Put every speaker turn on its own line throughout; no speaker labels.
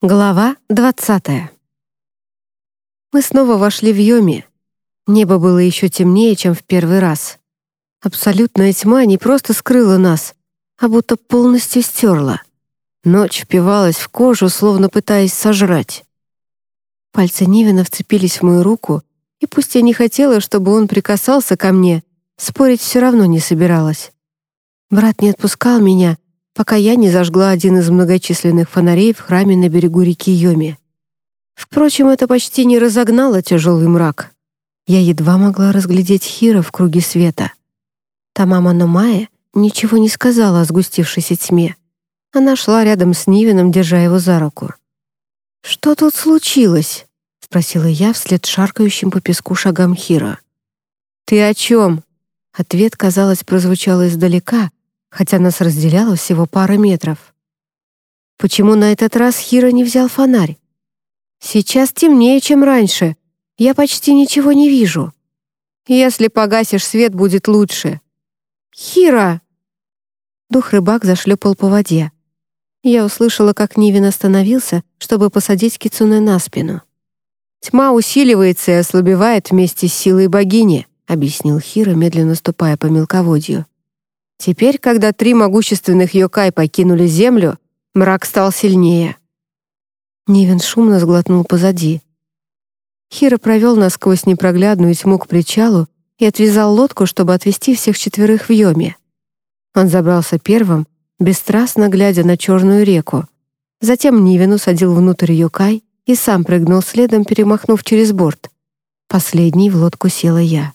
Глава 20 Мы снова вошли в Йоми. Небо было еще темнее, чем в первый раз. Абсолютная тьма не просто скрыла нас, а будто полностью стерла. Ночь впивалась в кожу, словно пытаясь сожрать. Пальцы Нивина вцепились в мою руку, и пусть я не хотела, чтобы он прикасался ко мне, спорить все равно не собиралась. Брат не отпускал меня, пока я не зажгла один из многочисленных фонарей в храме на берегу реки Йоми. Впрочем, это почти не разогнало тяжелый мрак. Я едва могла разглядеть Хира в круге света. Тамама Номая ничего не сказала о сгустившейся тьме. Она шла рядом с Нивином, держа его за руку. «Что тут случилось?» — спросила я вслед шаркающим по песку шагам Хира. «Ты о чем?» Ответ, казалось, прозвучал издалека, хотя нас разделяло всего пара метров. Почему на этот раз Хира не взял фонарь? Сейчас темнее, чем раньше. Я почти ничего не вижу. Если погасишь свет, будет лучше. Хира! Дух-рыбак зашлепал по воде. Я услышала, как Нивин остановился, чтобы посадить Кицуне на спину. «Тьма усиливается и ослабевает вместе с силой богини», объяснил Хира, медленно ступая по мелководью. Теперь, когда три могущественных Йокай покинули Землю, мрак стал сильнее. Нивен шумно сглотнул позади. Хира провел нас сквозь непроглядную тьму к причалу и отвязал лодку, чтобы отвезти всех четверых в Йоме. Он забрался первым, бесстрастно глядя на черную реку. Затем Нивен усадил внутрь Йокай и сам прыгнул следом, перемахнув через борт. Последней в лодку села я.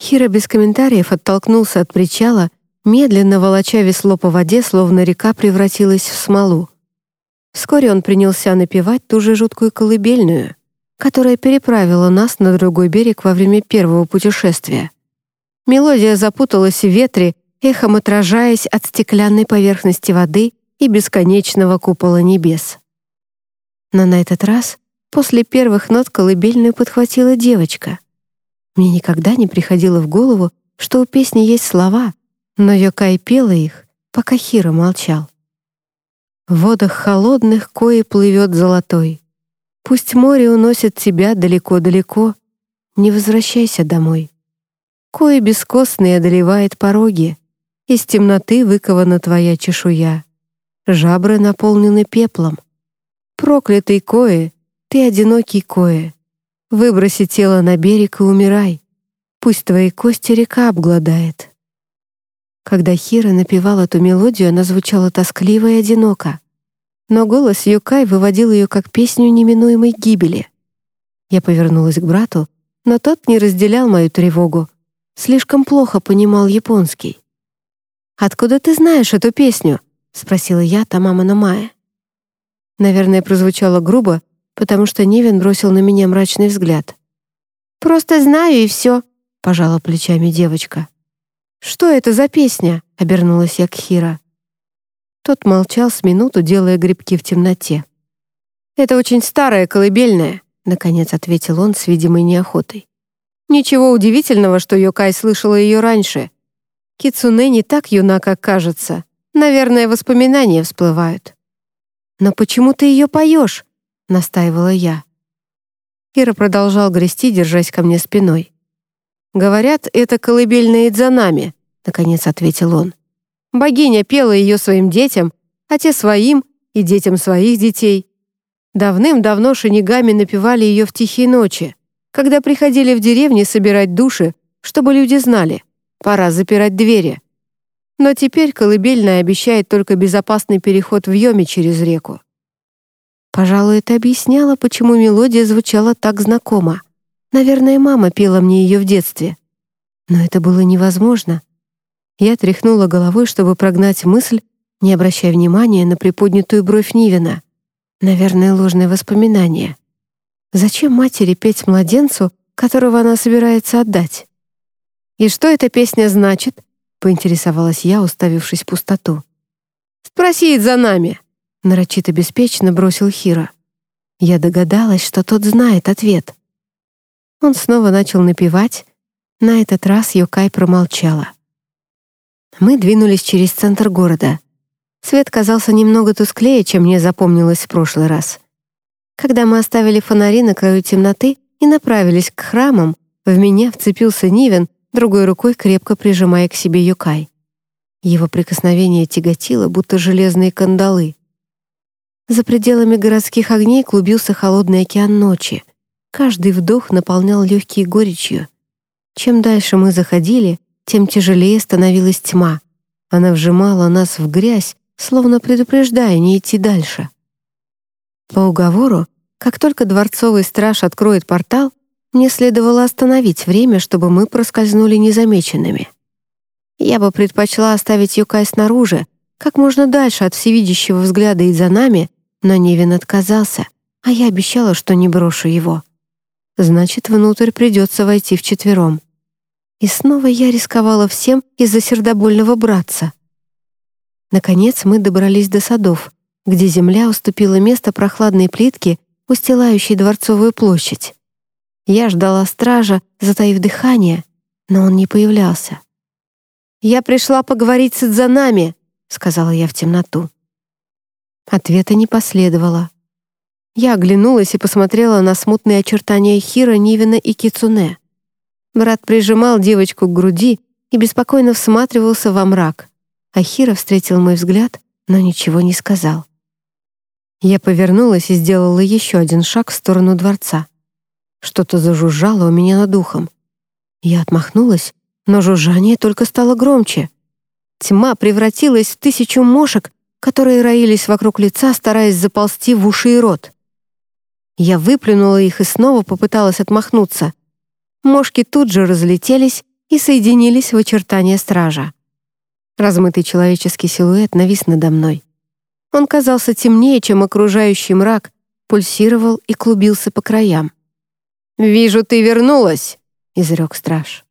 Хира без комментариев оттолкнулся от причала, медленно волоча весло по воде, словно река превратилась в смолу. Вскоре он принялся напевать ту же жуткую колыбельную, которая переправила нас на другой берег во время первого путешествия. Мелодия запуталась в ветре, эхом отражаясь от стеклянной поверхности воды и бесконечного купола небес. Но на этот раз, после первых нот колыбельную подхватила девочка. Мне никогда не приходило в голову, что у песни есть слова, но Йокай пела их, пока Хира молчал. В водах холодных кои плывет золотой. Пусть море уносит тебя далеко-далеко, не возвращайся домой. Кои бескостный одолевает пороги, из темноты выкована твоя чешуя. Жабры наполнены пеплом. Проклятый кое, ты одинокий кое. Выброси тело на берег и умирай. Пусть твои кости река обгладает». Когда Хира напевала эту мелодию, она звучала тоскливо и одиноко. Но голос Юкай выводил ее как песню неминуемой гибели. Я повернулась к брату, но тот не разделял мою тревогу. Слишком плохо понимал японский. «Откуда ты знаешь эту песню?» — спросила я Тамама Намая. Наверное, прозвучало грубо, потому что Невин бросил на меня мрачный взгляд. «Просто знаю, и все», — пожала плечами девочка. «Что это за песня?» — обернулась я к Хира. Тот молчал с минуту, делая грибки в темноте. «Это очень старая колыбельная», — наконец ответил он с видимой неохотой. «Ничего удивительного, что Йокай слышала ее раньше. Кицуне не так юна, как кажется. Наверное, воспоминания всплывают». «Но почему ты ее поешь?» — настаивала я. Кира продолжал грести, держась ко мне спиной. «Говорят, это колыбельная Идзанами», — наконец ответил он. «Богиня пела ее своим детям, а те своим и детям своих детей. Давным-давно шинигами напевали ее в тихие ночи, когда приходили в деревни собирать души, чтобы люди знали, пора запирать двери. Но теперь колыбельная обещает только безопасный переход в Йоме через реку. Пожалуй, это объясняло, почему мелодия звучала так знакомо. Наверное, мама пела мне ее в детстве. Но это было невозможно. Я тряхнула головой, чтобы прогнать мысль, не обращая внимания на приподнятую бровь Нивина. Наверное, ложное воспоминание. Зачем матери петь младенцу, которого она собирается отдать? «И что эта песня значит?» — поинтересовалась я, уставившись в пустоту. «Спроси за нами!» Нарочито беспечно бросил Хира. Я догадалась, что тот знает ответ. Он снова начал напевать. На этот раз Йокай промолчала. Мы двинулись через центр города. Свет казался немного тусклее, чем мне запомнилось в прошлый раз. Когда мы оставили фонари на краю темноты и направились к храмам, в меня вцепился Нивен, другой рукой крепко прижимая к себе Юкай. Его прикосновение тяготило, будто железные кандалы. За пределами городских огней клубился холодный океан ночи. Каждый вдох наполнял легкие горечью. Чем дальше мы заходили, тем тяжелее становилась тьма. Она вжимала нас в грязь, словно предупреждая не идти дальше. По уговору, как только дворцовый страж откроет портал, мне следовало остановить время, чтобы мы проскользнули незамеченными. Я бы предпочла оставить Юкай снаружи, как можно дальше от всевидящего взгляда и за нами, но Невин отказался, а я обещала, что не брошу его. Значит, внутрь придется войти вчетвером. И снова я рисковала всем из-за сердобольного братца. Наконец мы добрались до садов, где земля уступила место прохладной плитке, устилающей дворцовую площадь. Я ждала стража, затаив дыхание, но он не появлялся. «Я пришла поговорить с Идзанами», — сказала я в темноту. Ответа не последовало. Я оглянулась и посмотрела на смутные очертания Хира, Нивина и Кицуне. Брат прижимал девочку к груди и беспокойно всматривался во мрак, а Хира встретил мой взгляд, но ничего не сказал. Я повернулась и сделала еще один шаг в сторону дворца. Что-то зажужжало у меня над ухом. Я отмахнулась, но жужжание только стало громче. Тьма превратилась в тысячу мошек, которые роились вокруг лица, стараясь заползти в уши и рот. Я выплюнула их и снова попыталась отмахнуться. Мошки тут же разлетелись и соединились в очертания стража. Размытый человеческий силуэт навис надо мной. Он казался темнее, чем окружающий мрак, пульсировал и клубился по краям. «Вижу, ты вернулась», — изрек страж.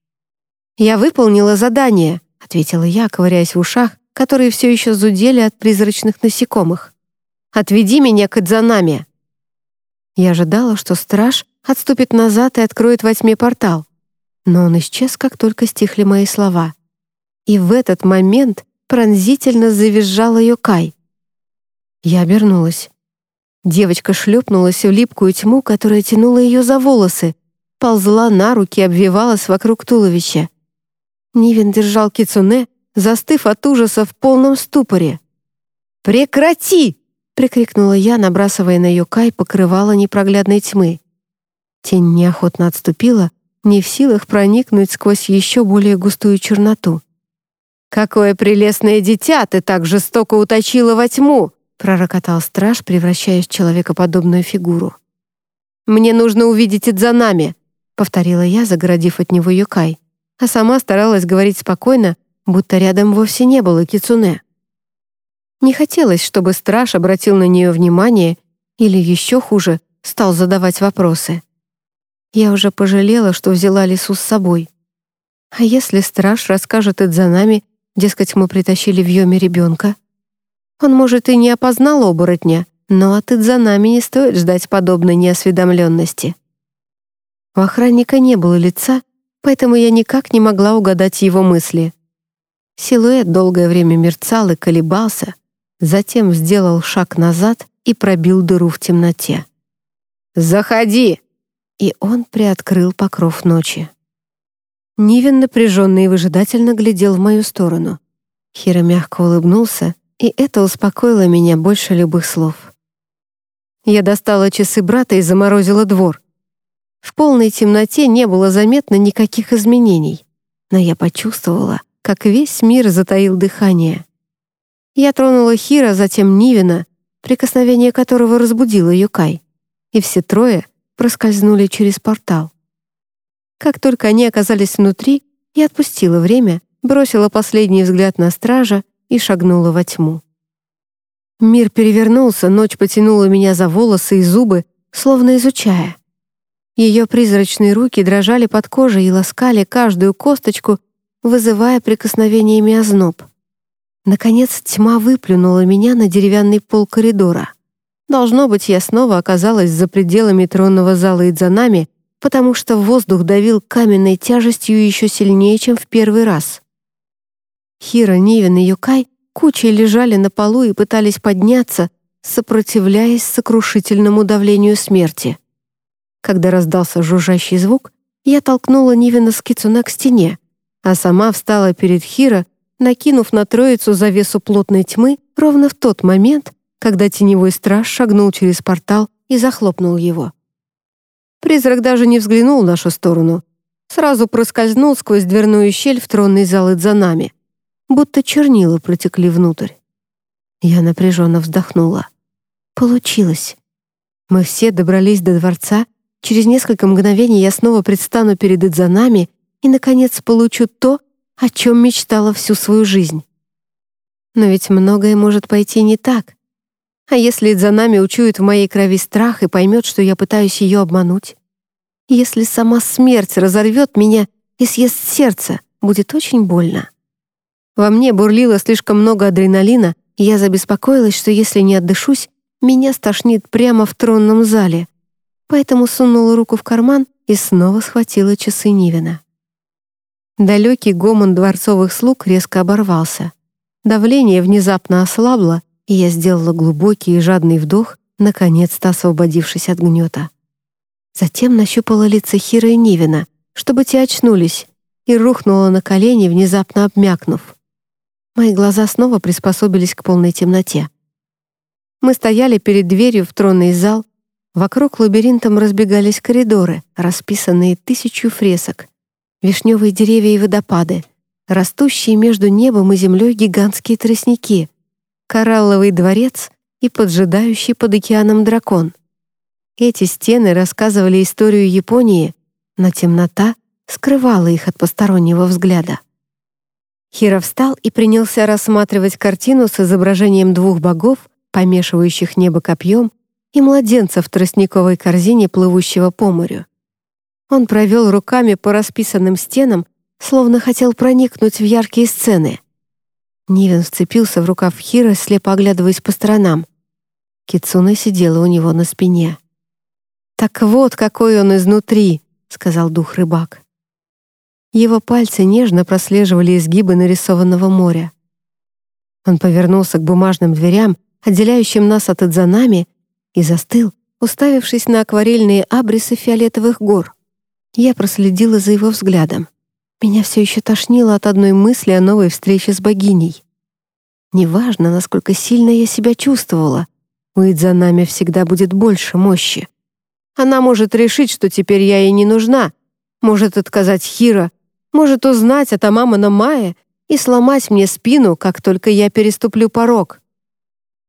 «Я выполнила задание», — ответила я, ковыряясь в ушах, которые все еще зудели от призрачных насекомых. «Отведи меня к Эдзанаме». Я ожидала, что страж отступит назад и откроет во тьме портал. Но он исчез, как только стихли мои слова. И в этот момент пронзительно завизжала Йокай. Я обернулась. Девочка шлепнулась в липкую тьму, которая тянула ее за волосы, ползла на руки и обвивалась вокруг туловища. Нивен держал кицуне, застыв от ужаса в полном ступоре. «Прекрати!» — прикрикнула я, набрасывая на Юкай покрывало непроглядной тьмы. Тень неохотно отступила, не в силах проникнуть сквозь еще более густую черноту. «Какое прелестное дитя ты так жестоко уточила во тьму!» пророкотал страж, превращаясь в человекоподобную фигуру. «Мне нужно увидеть Идзанами», — повторила я, загородив от него Юкай, а сама старалась говорить спокойно, будто рядом вовсе не было кицуне. Не хотелось, чтобы страж обратил на нее внимание или, еще хуже, стал задавать вопросы. Я уже пожалела, что взяла лису с собой. А если страж расскажет Идзанами, дескать, мы притащили в Йоме ребенка? Он, может, и не опознал оборотня, но от Идзанами не стоит ждать подобной неосведомленности. У охранника не было лица, поэтому я никак не могла угадать его мысли. Силуэт долгое время мерцал и колебался, затем сделал шаг назад и пробил дыру в темноте. «Заходи!» И он приоткрыл покров ночи. Нивен напряженно и выжидательно глядел в мою сторону. Хира мягко улыбнулся и это успокоило меня больше любых слов. Я достала часы брата и заморозила двор. В полной темноте не было заметно никаких изменений, но я почувствовала, как весь мир затаил дыхание. Я тронула Хира, затем Нивина, прикосновение которого разбудило Юкай, и все трое проскользнули через портал. Как только они оказались внутри, я отпустила время, бросила последний взгляд на стража и шагнула во тьму. Мир перевернулся, ночь потянула меня за волосы и зубы, словно изучая. Ее призрачные руки дрожали под кожей и ласкали каждую косточку, вызывая прикосновениями озноб. Наконец тьма выплюнула меня на деревянный пол коридора. Должно быть, я снова оказалась за пределами тронного зала и за нами, потому что воздух давил каменной тяжестью еще сильнее, чем в первый раз. Хира, Нивен и Юкай кучей лежали на полу и пытались подняться, сопротивляясь сокрушительному давлению смерти. Когда раздался жужжащий звук, я толкнула Нивина с Кицуна к стене, а сама встала перед Хиро, накинув на троицу завесу плотной тьмы ровно в тот момент, когда теневой страж шагнул через портал и захлопнул его. Призрак даже не взглянул в нашу сторону, сразу проскользнул сквозь дверную щель в тронный зал за нами, будто чернила протекли внутрь. Я напряженно вздохнула. Получилось. Мы все добрались до дворца, через несколько мгновений я снова предстану перед Идзанами и, наконец, получу то, о чем мечтала всю свою жизнь. Но ведь многое может пойти не так. А если Идзанами учует в моей крови страх и поймет, что я пытаюсь ее обмануть? Если сама смерть разорвет меня и съест сердце, будет очень больно. Во мне бурлило слишком много адреналина, и я забеспокоилась, что если не отдышусь, меня стошнит прямо в тронном зале. Поэтому сунула руку в карман и снова схватила часы Нивина. Далекий гомон дворцовых слуг резко оборвался. Давление внезапно ослабло, и я сделала глубокий и жадный вдох, наконец-то освободившись от гнета. Затем нащупала лица Хира и Нивина, чтобы те очнулись, и рухнула на колени, внезапно обмякнув. Мои глаза снова приспособились к полной темноте. Мы стояли перед дверью в тронный зал, вокруг лабиринтом разбегались коридоры, расписанные тысячу фресок, вишневые деревья и водопады, растущие между небом и землей гигантские тростники, коралловый дворец и поджидающий под океаном дракон. Эти стены рассказывали историю Японии, но темнота скрывала их от постороннего взгляда. Хиро встал и принялся рассматривать картину с изображением двух богов, помешивающих небо копьем, и младенца в тростниковой корзине, плывущего по морю. Он провел руками по расписанным стенам, словно хотел проникнуть в яркие сцены. Нивен вцепился в рукав Хира, слепо оглядываясь по сторонам. Кицуна сидела у него на спине. «Так вот, какой он изнутри», — сказал дух рыбак. Его пальцы нежно прослеживали изгибы нарисованного моря. Он повернулся к бумажным дверям, отделяющим нас от Идзанами, и застыл, уставившись на акварельные абрисы фиолетовых гор. Я проследила за его взглядом. Меня все еще тошнило от одной мысли о новой встрече с богиней. Неважно, насколько сильно я себя чувствовала, у Идзанами всегда будет больше мощи. Она может решить, что теперь я ей не нужна, может отказать Хира, может узнать от Амамана Майя и сломать мне спину, как только я переступлю порог.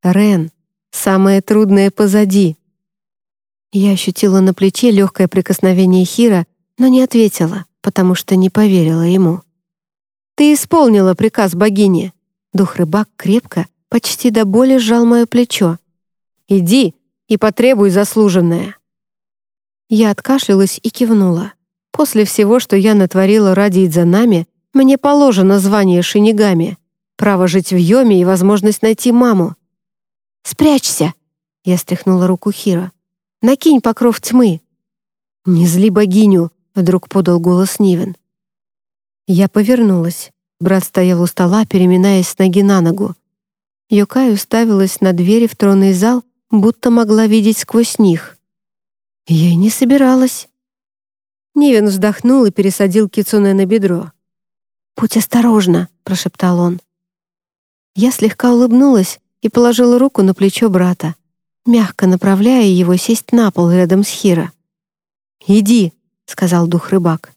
Рен, самое трудное позади. Я ощутила на плече легкое прикосновение Хира, но не ответила потому что не поверила ему. «Ты исполнила приказ богини!» Дух-рыбак крепко, почти до боли сжал мое плечо. «Иди и потребуй заслуженное!» Я откашлялась и кивнула. После всего, что я натворила ради Идзанами, мне положено звание шинигами, право жить в Йоме и возможность найти маму. «Спрячься!» — я стряхнула руку Хира. «Накинь покров тьмы!» «Не зли богиню!» Вдруг подал голос Нивен. Я повернулась. Брат стоял у стола, переминаясь с ноги на ногу. Юкай уставилась на двери в тронный зал, будто могла видеть сквозь них. Я и не собиралась. Нивен вздохнул и пересадил Кицуне на бедро. «Будь осторожна», — прошептал он. Я слегка улыбнулась и положила руку на плечо брата, мягко направляя его сесть на пол рядом с Хиро. «Иди», — сказал дух-рыбак.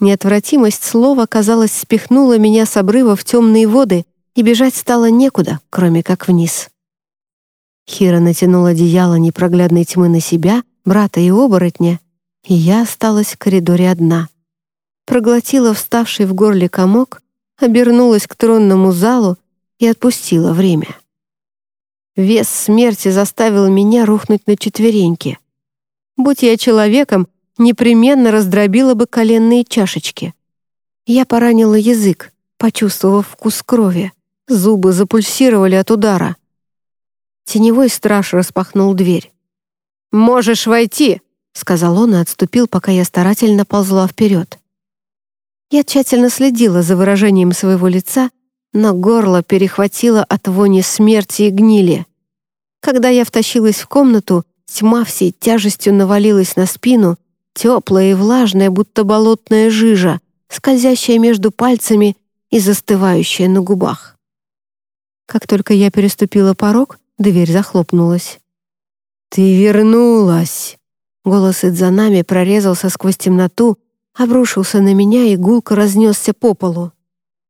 Неотвратимость слова, казалось, спихнула меня с обрыва в темные воды, и бежать стало некуда, кроме как вниз. Хира натянула одеяло непроглядной тьмы на себя, брата и оборотня, и я осталась в коридоре одна. Проглотила вставший в горле комок, обернулась к тронному залу и отпустила время. Вес смерти заставил меня рухнуть на четвереньки. Будь я человеком, непременно раздробила бы коленные чашечки. Я поранила язык, почувствовав вкус крови. Зубы запульсировали от удара. Теневой страж распахнул дверь. «Можешь войти!» — сказал он и отступил, пока я старательно ползла вперед. Я тщательно следила за выражением своего лица, но горло перехватило от вони смерти и гнили. Когда я втащилась в комнату, тьма всей тяжестью навалилась на спину, теплая и влажная, будто болотная жижа, скользящая между пальцами и застывающая на губах. Как только я переступила порог, дверь захлопнулась. «Ты вернулась!» Голос Идзанами прорезался сквозь темноту, обрушился на меня и гулко разнесся по полу.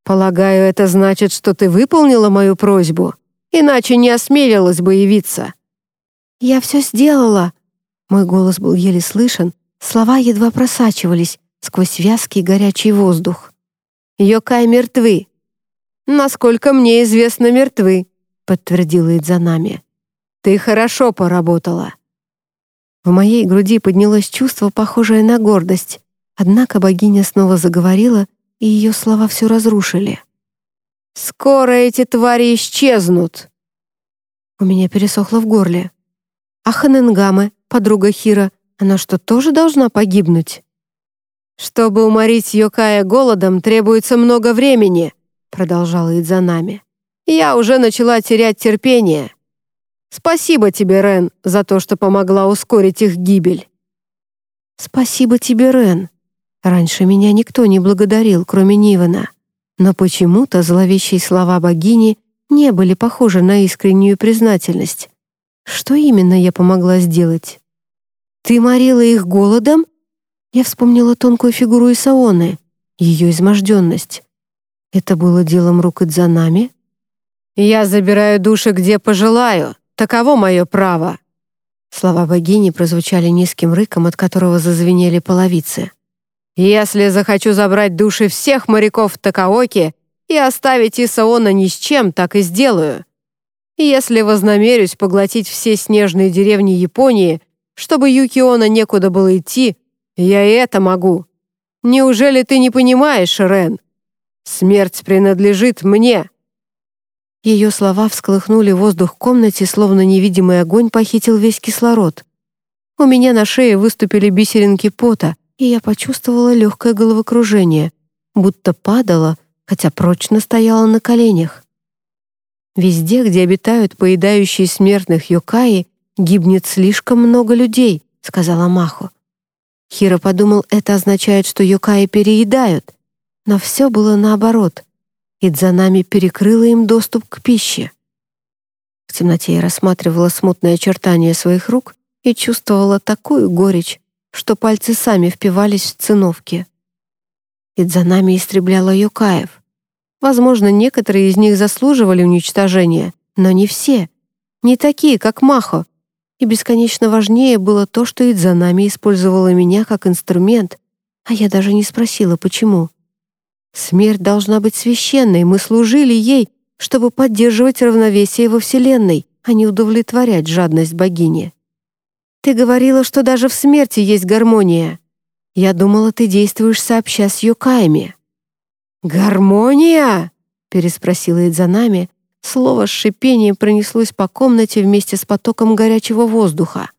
«Полагаю, это значит, что ты выполнила мою просьбу, иначе не осмелилась бы явиться». «Я все сделала!» Мой голос был еле слышен, слова едва просачивались сквозь вязкий горячий воздух. «Йокай мертвы!» «Насколько мне известно, мертвы», — подтвердила Идзанами. «Ты хорошо поработала». В моей груди поднялось чувство, похожее на гордость. Однако богиня снова заговорила, и ее слова все разрушили. «Скоро эти твари исчезнут!» У меня пересохло в горле. «А подруга Хира, она что, тоже должна погибнуть?» «Чтобы уморить Йокая голодом, требуется много времени», продолжала Идзанами. «Я уже начала терять терпение. Спасибо тебе, Рен, за то, что помогла ускорить их гибель». «Спасибо тебе, Рен. Раньше меня никто не благодарил, кроме Нивана. Но почему-то зловещие слова богини не были похожи на искреннюю признательность. Что именно я помогла сделать? Ты морила их голодом? Я вспомнила тонкую фигуру Исаоны, ее изможденность. Это было делом рук Идзанами? «Я забираю души, где пожелаю. Таково мое право». Слова богини прозвучали низким рыком, от которого зазвенели половицы. «Если захочу забрать души всех моряков Такаоки и оставить Исаона ни с чем, так и сделаю. Если вознамерюсь поглотить все снежные деревни Японии, чтобы Юкиона некуда было идти, я и это могу. Неужели ты не понимаешь, Рен?» Смерть принадлежит мне!» Ее слова всколыхнули воздух в комнате, словно невидимый огонь похитил весь кислород. У меня на шее выступили бисеринки пота, и я почувствовала легкое головокружение, будто падала, хотя прочно стояла на коленях. Везде, где обитают поедающие смертных йокаи, гибнет слишком много людей, сказала Махо. Хира подумал, это означает, что йокаи переедают. Но все было наоборот. Идзанами перекрыла им доступ к пище. В темноте я рассматривала смутные очертания своих рук и чувствовала такую горечь, что пальцы сами впивались в циновки. Идзанами истребляла юкаев. Возможно, некоторые из них заслуживали уничтожения, но не все. Не такие, как Махо. И бесконечно важнее было то, что Идзанами использовала меня как инструмент, а я даже не спросила, почему. Смерть должна быть священной, мы служили ей, чтобы поддерживать равновесие во Вселенной, а не удовлетворять жадность богини. Ты говорила, что даже в смерти есть гармония. Я думала, ты действуешь сообща с юкаями. «Гармония?» — переспросила Идзанами. Слово с шипением пронеслось по комнате вместе с потоком горячего воздуха.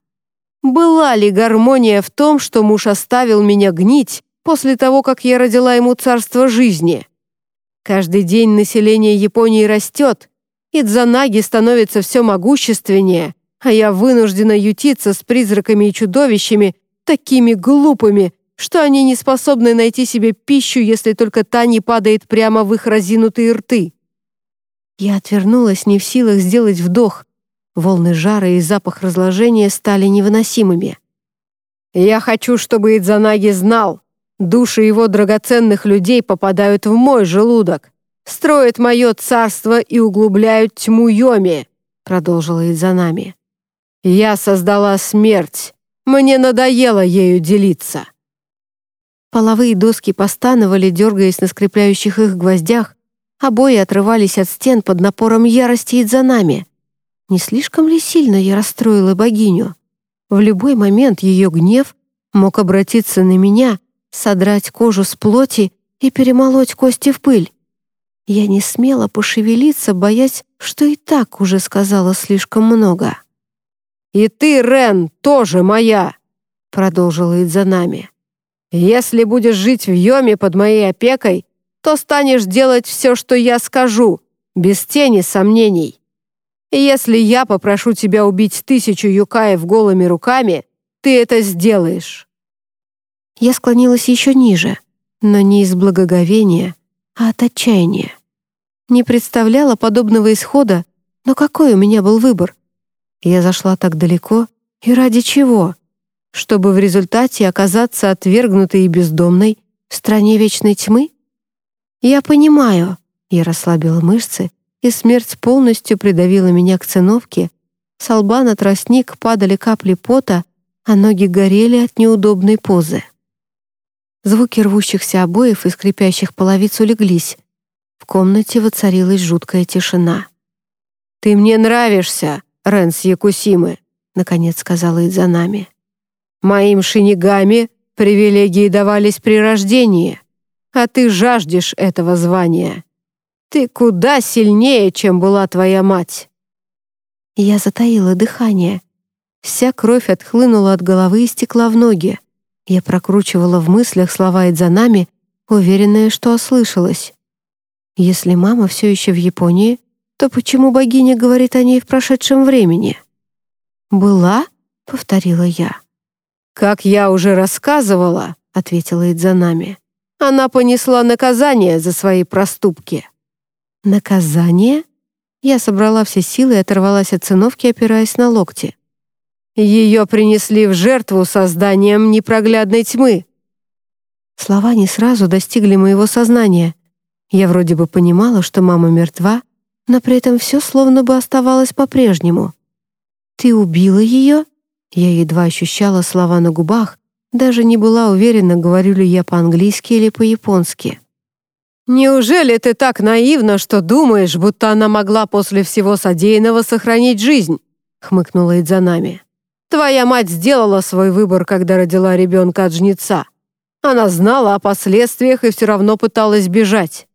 «Была ли гармония в том, что муж оставил меня гнить, после того, как я родила ему царство жизни. Каждый день население Японии растет, Идзанаги становится все могущественнее, а я вынуждена ютиться с призраками и чудовищами, такими глупыми, что они не способны найти себе пищу, если только та не падает прямо в их разинутые рты. Я отвернулась, не в силах сделать вдох. Волны жара и запах разложения стали невыносимыми. «Я хочу, чтобы Идзанаги знал, Души его драгоценных людей попадают в мой желудок, строят мое царство и углубляют тьму Йоми», продолжила Идзанами. «Я создала смерть. Мне надоело ею делиться». Половые доски постановали, дергаясь на скрепляющих их гвоздях, обои отрывались от стен под напором ярости Идзанами. Не слишком ли сильно я расстроила богиню? В любой момент ее гнев мог обратиться на меня — содрать кожу с плоти и перемолоть кости в пыль. Я не смела пошевелиться, боясь, что и так уже сказала слишком много. «И ты, Рен, тоже моя!» продолжила Идзанами. «Если будешь жить в Йоме под моей опекой,
что станешь делать все, что я скажу, без тени сомнений. И если я попрошу тебя убить тысячу юкаев голыми руками, ты это сделаешь».
Я склонилась еще ниже, но не из благоговения, а от отчаяния. Не представляла подобного исхода, но какой у меня был выбор? Я зашла так далеко, и ради чего? Чтобы в результате оказаться отвергнутой и бездомной в стране вечной тьмы? Я понимаю, я расслабила мышцы, и смерть полностью придавила меня к циновке, с лба на тростник падали капли пота, а ноги горели от неудобной позы. Звуки рвущихся обоев и скрипящих половиц улеглись. В комнате воцарилась жуткая тишина.
«Ты мне нравишься, Ренс Якусимы», — наконец сказала Идзанами. «Моим шинигами привилегии давались при рождении, а ты жаждешь этого звания. Ты куда сильнее, чем была твоя мать».
Я затаила дыхание. Вся кровь отхлынула от головы и стекла в ноги. Я прокручивала в мыслях слова Идзанами, уверенная, что ослышалась. Если мама все еще в Японии, то почему богиня говорит о ней в прошедшем времени? «Была?» — повторила я.
«Как я уже рассказывала», — ответила Идзанами, «она понесла наказание за свои проступки».
«Наказание?» Я собрала все силы и оторвалась от циновки, опираясь на локти.
Ее принесли в жертву созданием непроглядной тьмы.
Слова не сразу достигли моего сознания. Я вроде бы понимала, что мама мертва, но при этом все словно бы оставалось по-прежнему. «Ты убила ее?» Я едва ощущала слова на губах, даже не была уверена, говорю ли я по-английски или по-японски.
«Неужели ты так наивна, что думаешь, будто она могла после всего содеянного сохранить жизнь?» — хмыкнула Идзанами. Твоя мать сделала свой выбор, когда родила ребенка от жнеца. Она знала о последствиях и все равно пыталась бежать.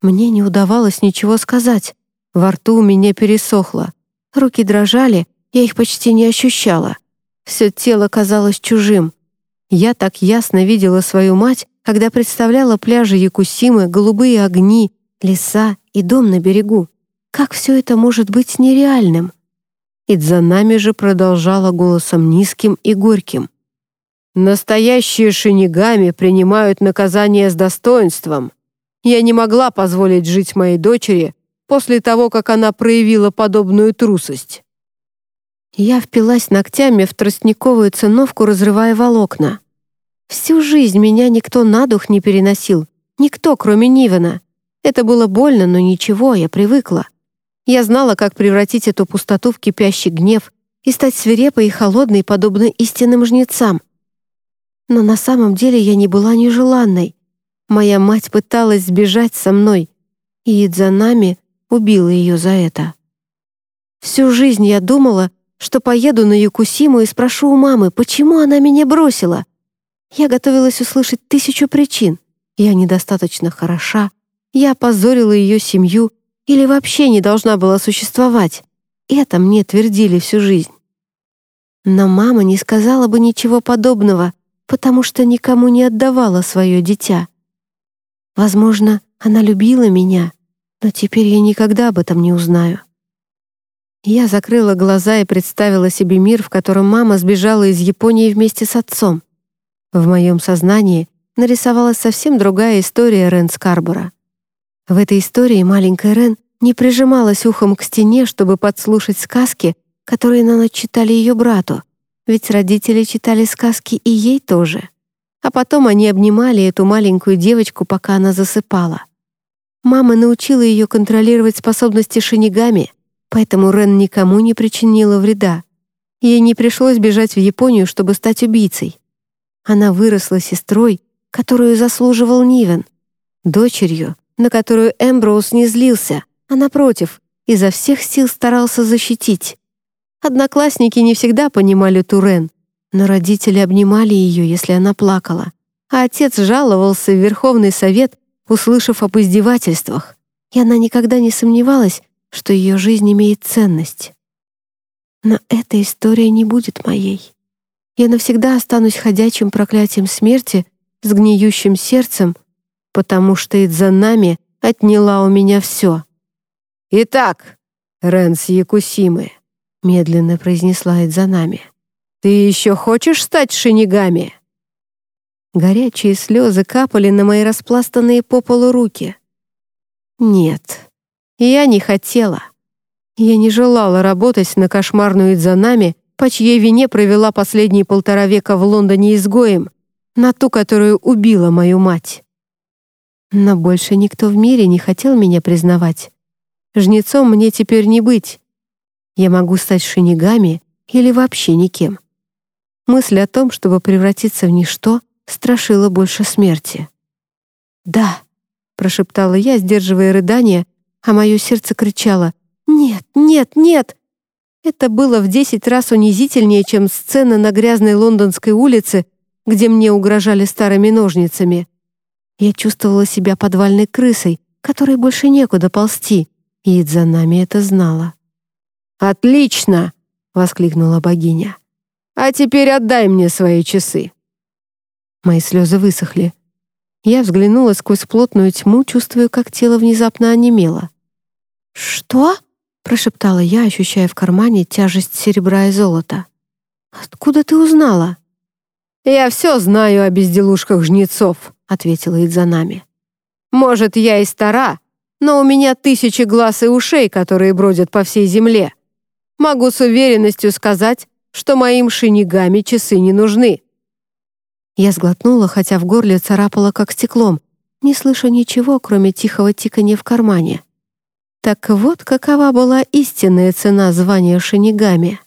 Мне не удавалось ничего сказать. Во рту у меня пересохло. Руки дрожали, я их почти не ощущала. Все тело казалось чужим. Я так ясно видела свою мать, когда представляла пляжи Якусимы, голубые огни, леса и дом на берегу. Как все это может быть нереальным? Идзанами же продолжала голосом низким и горьким.
«Настоящие шинигами принимают наказание с достоинством. Я не могла позволить жить моей дочери после того, как она проявила подобную трусость».
Я впилась ногтями в тростниковую циновку, разрывая волокна. Всю жизнь меня никто на дух не переносил, никто, кроме Нивена. Это было больно, но ничего, я привыкла. Я знала, как превратить эту пустоту в кипящий гнев и стать свирепой и холодной, подобно истинным жнецам. Но на самом деле я не была нежеланной. Моя мать пыталась сбежать со мной, и Идзанами убила ее за это. Всю жизнь я думала, что поеду на Якусиму и спрошу у мамы, почему она меня бросила. Я готовилась услышать тысячу причин. Я недостаточно хороша, я опозорила ее семью — или вообще не должна была существовать. Это мне твердили всю жизнь. Но мама не сказала бы ничего подобного, потому что никому не отдавала свое дитя. Возможно, она любила меня, но теперь я никогда об этом не узнаю. Я закрыла глаза и представила себе мир, в котором мама сбежала из Японии вместе с отцом. В моем сознании нарисовалась совсем другая история Рен Скарбора. В этой истории маленькая Рен не прижималась ухом к стене, чтобы подслушать сказки, которые на ночь читали ее брату, ведь родители читали сказки и ей тоже. А потом они обнимали эту маленькую девочку, пока она засыпала. Мама научила ее контролировать способности шинигами, поэтому Рен никому не причинила вреда. Ей не пришлось бежать в Японию, чтобы стать убийцей. Она выросла сестрой, которую заслуживал Нивен, дочерью, на которую Эмброуз не злился, а напротив, изо всех сил старался защитить. Одноклассники не всегда понимали Турен, но родители обнимали ее, если она плакала, а отец жаловался в Верховный Совет, услышав об издевательствах, и она никогда не сомневалась, что ее жизнь имеет ценность. Но эта история не будет моей. Я навсегда останусь ходячим проклятием смерти с гниющим сердцем потому что Идзанами отняла у меня все.
«Итак, Ренс Якусимы», — медленно произнесла Идзанами, «ты еще хочешь стать шинигами?»
Горячие слезы капали на мои распластанные по полу руки. Нет, я не хотела. Я не желала работать на кошмарную Идзанами, по чьей вине провела последние полтора века в Лондоне изгоем, на ту, которую убила мою мать. Но больше никто в мире не хотел меня признавать. Жнецом мне теперь не быть. Я могу стать шинигами или вообще никем. Мысль о том, чтобы превратиться в ничто, страшила больше смерти. «Да», — прошептала я, сдерживая рыдание, а мое сердце кричало «Нет, нет, нет!» Это было в десять раз унизительнее, чем сцена на грязной лондонской улице, где мне угрожали старыми ножницами. Я чувствовала себя подвальной крысой, которой больше некуда ползти, и за нами это знала.
«Отлично!» — воскликнула богиня. «А теперь отдай мне свои часы».
Мои слезы высохли. Я взглянула сквозь плотную тьму, чувствуя, как тело внезапно онемело. «Что?» — прошептала я, ощущая в кармане тяжесть серебра и золота. «Откуда ты узнала?»
«Я все знаю о безделушках жнецов», — ответила Идзанами. «Может, я и стара, но у меня тысячи глаз и ушей, которые бродят по всей земле. Могу с уверенностью сказать, что моим шинигами часы не нужны».
Я сглотнула, хотя в горле царапала как стеклом, не слыша ничего, кроме тихого тикания в кармане. Так вот, какова была истинная цена звания шинигами.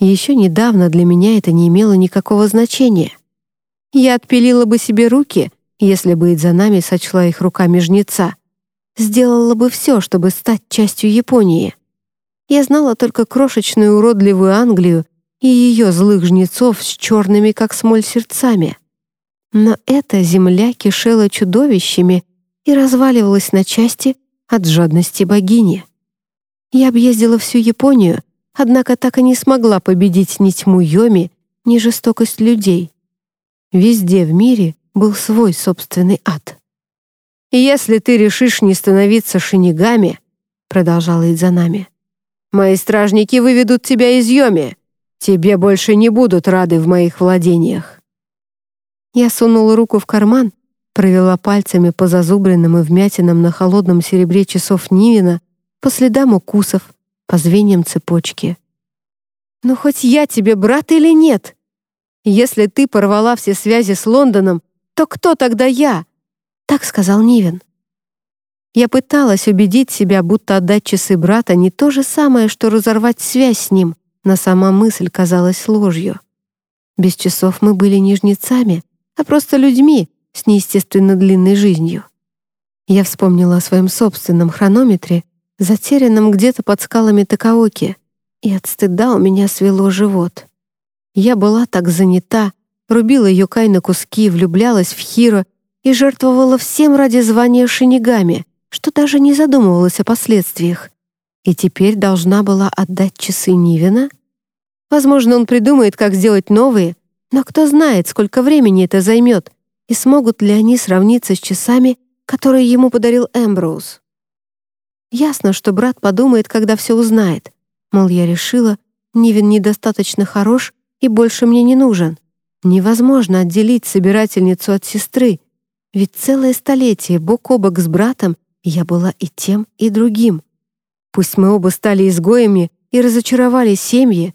Еще недавно для меня это не имело никакого значения. Я отпилила бы себе руки, если бы Идзанами сочла их руками жнеца. Сделала бы все, чтобы стать частью Японии. Я знала только крошечную уродливую Англию и ее злых жнецов с черными, как смоль, сердцами. Но эта земля кишела чудовищами и разваливалась на части от жадности богини. Я объездила всю Японию, однако так и не смогла победить ни тьму Йоми, ни жестокость людей. Везде в мире был свой собственный ад.
«Если ты решишь не становиться шинигами», — продолжала Идзанами, «мои стражники выведут тебя из Йоми. Тебе больше не будут рады в моих владениях».
Я сунула руку в карман провела пальцами по зазубренным и вмятинам на холодном серебре часов Нивина, по следам укусов, по звеньям цепочки. «Ну хоть я тебе брат или нет? Если ты порвала все связи с Лондоном, то кто тогда я?» Так сказал Нивин. Я пыталась убедить себя, будто отдать часы брата не то же самое, что разорвать связь с ним, но сама мысль казалась ложью. Без часов мы были не жнецами, а просто людьми, с неестественно длинной жизнью. Я вспомнила о своем собственном хронометре, затерянном где-то под скалами Такаоки, и от стыда у меня свело живот. Я была так занята, рубила Юкай на куски, влюблялась в Хиро и жертвовала всем ради звания шинигами, что даже не задумывалась о последствиях. И теперь должна была отдать часы Нивина? Возможно, он придумает, как сделать новые, но кто знает, сколько времени это займет, и смогут ли они сравниться с часами, которые ему подарил Эмброуз. Ясно, что брат подумает, когда все узнает. Мол, я решила, Нивен недостаточно хорош и больше мне не нужен. Невозможно отделить собирательницу от сестры, ведь целое столетие бок о бок с братом я была и тем, и другим. Пусть мы оба стали изгоями и разочаровали семьи,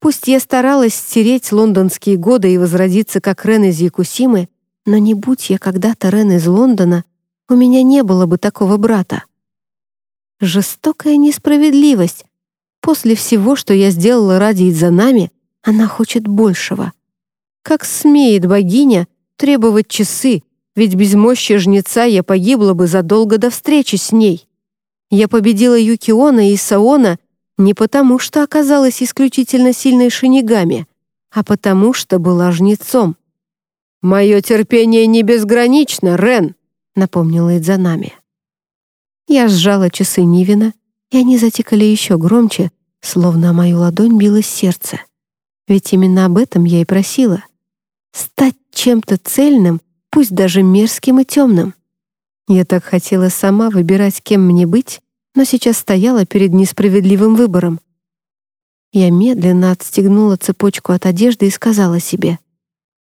пусть я старалась стереть лондонские годы и возродиться как Рен из Якусимы, но не будь я когда-то Рен из Лондона, у меня не было бы такого брата. Жестокая несправедливость. После всего, что я сделала ради Идзанами, она хочет большего. Как смеет богиня требовать часы, ведь без мощи жнеца я погибла бы задолго до встречи с ней. Я победила Юкиона и Саона не потому, что оказалась исключительно сильной шинигами, а потому, что была жнецом.
«Мое терпение не безгранично, Рен», — напомнила Идзанами.
Я сжала часы Нивина, и они затикали еще громче, словно о мою ладонь билось сердце. Ведь именно об этом я и просила. Стать чем-то цельным, пусть даже мерзким и темным. Я так хотела сама выбирать, кем мне быть, но сейчас стояла перед несправедливым выбором. Я медленно отстегнула цепочку от одежды и сказала себе,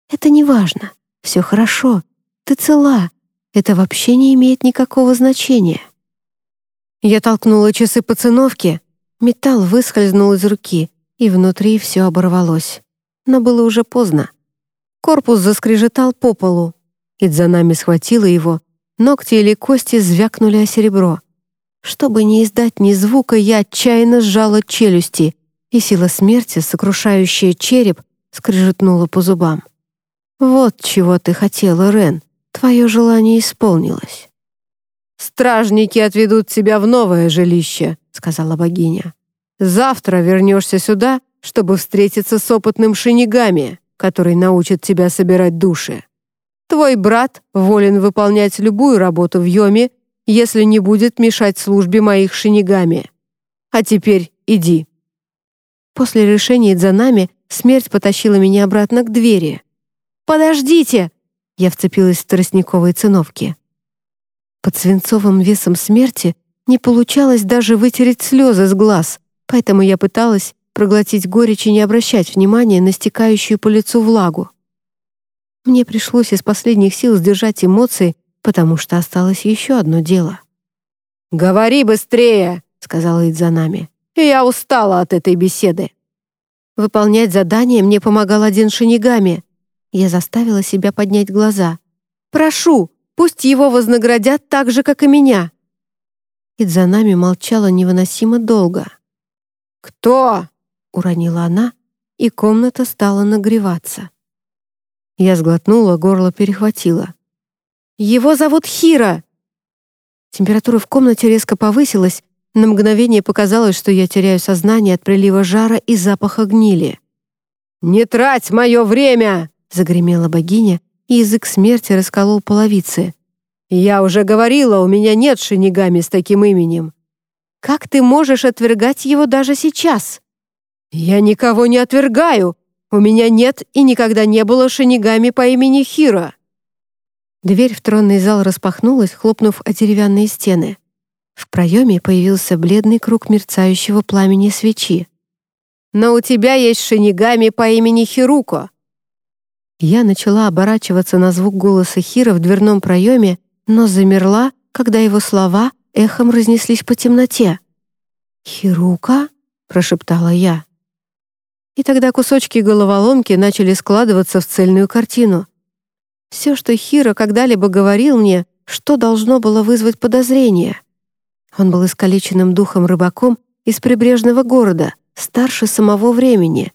«Это не важно, все хорошо, ты цела, это вообще не имеет никакого значения». Я толкнула часы по циновке, металл выскользнул из руки, и внутри все оборвалось. Но было уже поздно. Корпус заскрежетал по полу. Идзанами схватила его, ногти или кости звякнули о серебро. Чтобы не издать ни звука, я отчаянно сжала челюсти, и сила смерти, сокрушающая череп, скрежетнула по зубам. «Вот чего ты хотела, Рен. Твое желание исполнилось».
«Стражники отведут тебя в новое жилище», — сказала богиня. «Завтра вернешься сюда, чтобы встретиться с опытным шинигами, который научит тебя собирать души. Твой брат волен выполнять любую работу в Йоме, если не будет мешать службе моих шинигами. А теперь иди».
После решения за нами смерть потащила меня обратно к двери. «Подождите!» Я вцепилась в тростниковые циновки. Под свинцовым весом смерти не получалось даже вытереть слезы с глаз, поэтому я пыталась проглотить горечь и не обращать внимания на стекающую по лицу влагу. Мне пришлось из последних сил сдержать эмоции, потому что осталось еще одно дело.
«Говори быстрее!» — сказала Идзанами. «Я устала от этой беседы».
Выполнять задание мне помогал один шинигами. Я заставила себя поднять глаза. «Прошу, пусть его вознаградят так же, как и меня!» Идзанами молчала невыносимо долго.
«Кто?»
— уронила она, и комната стала нагреваться. Я сглотнула, горло перехватило. «Его зовут Хира!» Температура в комнате резко повысилась, на мгновение показалось, что я теряю сознание от прилива жара и запаха гнили.
«Не трать мое время!»
Загремела богиня, и язык смерти расколол половицы.
«Я уже говорила, у меня нет шинигами с таким именем».
«Как ты можешь отвергать его даже сейчас?»
«Я никого не отвергаю. У меня нет и никогда не было шинигами по имени Хира».
Дверь в тронный зал распахнулась, хлопнув о деревянные стены. В проеме появился бледный круг мерцающего пламени свечи.
«Но у тебя есть шинигами по имени Хируко.
Я начала оборачиваться на звук голоса Хира в дверном проеме, но замерла, когда его слова эхом разнеслись по темноте. «Хирука?» — прошептала я. И тогда кусочки головоломки начали складываться в цельную картину. Все, что Хиро когда-либо говорил мне, что должно было вызвать подозрение. Он был искалеченным духом рыбаком из прибрежного города, старше самого времени.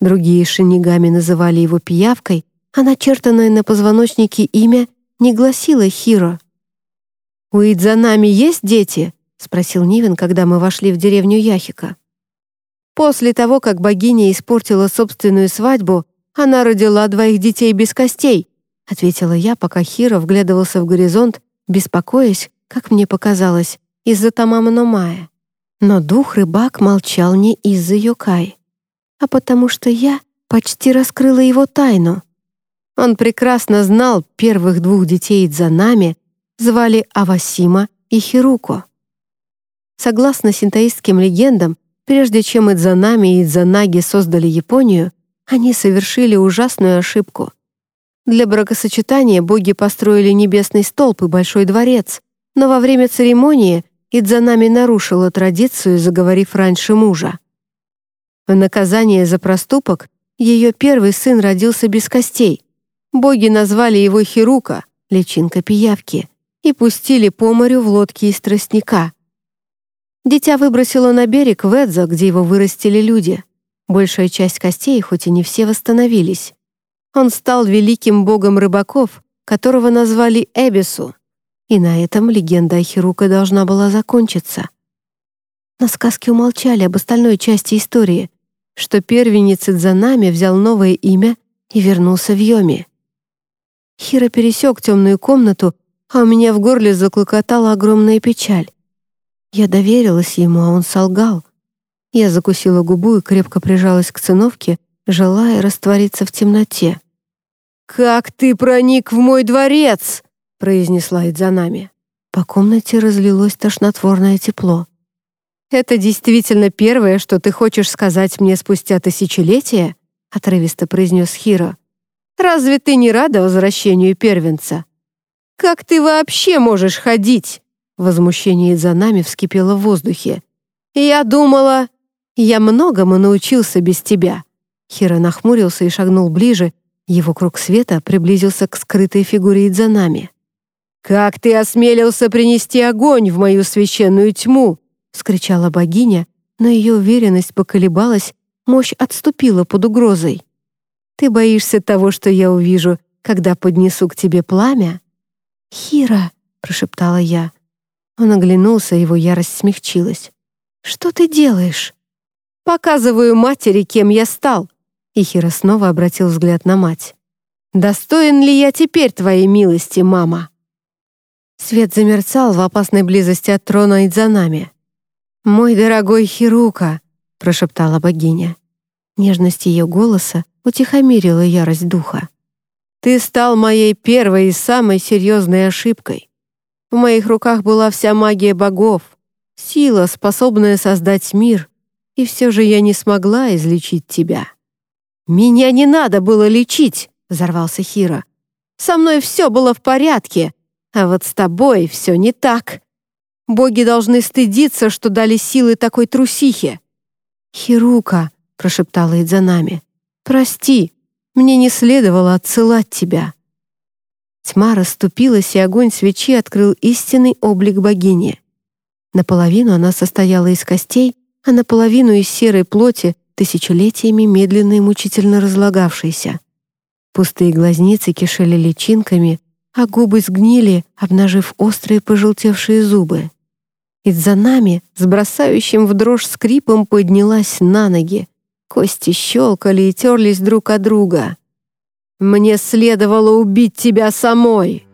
Другие шинигами называли его пиявкой, а начертанное на позвоночнике имя не гласило Хиро. «У Идзанами есть дети?» — спросил Нивен, когда мы вошли в деревню Яхика. После того, как богиня испортила собственную свадьбу, она родила двоих детей без костей, ответила я, пока Хиро вглядывался в горизонт, беспокоясь, как мне показалось, из-за Тамама Номая. Но дух-рыбак молчал не из-за Йокай а потому что я почти раскрыла его тайну. Он прекрасно знал первых двух детей за нами, звали Авасима и Хируко. Согласно синтоистским легендам, прежде чем Идзанами и Идзанаги создали Японию, они совершили ужасную ошибку. Для бракосочетания боги построили небесный столб и большой дворец, но во время церемонии Идзанами нарушила традицию, заговорив раньше мужа. В наказание за проступок ее первый сын родился без костей. Боги назвали его Хирука, личинка пиявки, и пустили по морю в лодке из тростника. Дитя выбросило на берег в Эдзо, где его вырастили люди. Большая часть костей, хоть и не все, восстановились. Он стал великим богом рыбаков, которого назвали Эбису. И на этом легенда о Хирука должна была закончиться. На сказке умолчали об остальной части истории, что первенец Идзанами взял новое имя и вернулся в Йоми. Хиро пересек темную комнату, а у меня в горле заклокотала огромная печаль. Я доверилась ему, а он солгал. Я закусила губу и крепко прижалась к циновке, желая раствориться в темноте.
«Как ты проник в мой дворец?» — произнесла Идзанами.
По комнате разлилось тошнотворное тепло.
«Это действительно первое, что ты хочешь сказать мне спустя тысячелетия?» — отрывисто произнес Хиро. «Разве ты не рада возвращению первенца?» «Как ты вообще можешь ходить?» Возмущение за нами вскипело в воздухе. «Я думала, я многому научился без тебя». Хиро нахмурился и шагнул ближе, его круг света приблизился к скрытой фигуре Идзанами. «Как ты осмелился принести огонь в мою священную тьму?» — скричала богиня, но ее уверенность поколебалась, мощь отступила под угрозой. «Ты боишься того, что я увижу, когда поднесу к тебе пламя?»
«Хира!» — прошептала я.
Он оглянулся, его ярость смягчилась. «Что ты делаешь?» «Показываю матери, кем я стал», и Хира снова обратил взгляд на мать. «Достоин ли я теперь твоей милости, мама?» Свет замерцал в опасной близости от трона Идзанами. «Мой дорогой Хирука», — прошептала богиня. Нежность ее голоса утихомирила ярость духа. «Ты стал моей первой и самой серьезной ошибкой. В моих руках была вся магия богов, сила, способная создать мир, и все же я не смогла излечить тебя». «Меня не надо было лечить!» — взорвался Хира. «Со мной все было в порядке, а вот с тобой все не так. Боги должны стыдиться, что дали силы такой трусихе».
«Хирука», — прошептала Идзанами, — «прости, мне не следовало отсылать тебя». Тьма расступилась, и огонь свечи открыл истинный облик богини. Наполовину она состояла из костей, а наполовину из серой плоти, тысячелетиями медленно и мучительно разлагавшейся. Пустые глазницы кишели личинками, а губы сгнили, обнажив острые пожелтевшие зубы. Из-за нами с бросающим в дрожь скрипом поднялась на ноги. Кости щелкали и терлись друг от друга.
«Мне следовало убить тебя самой!»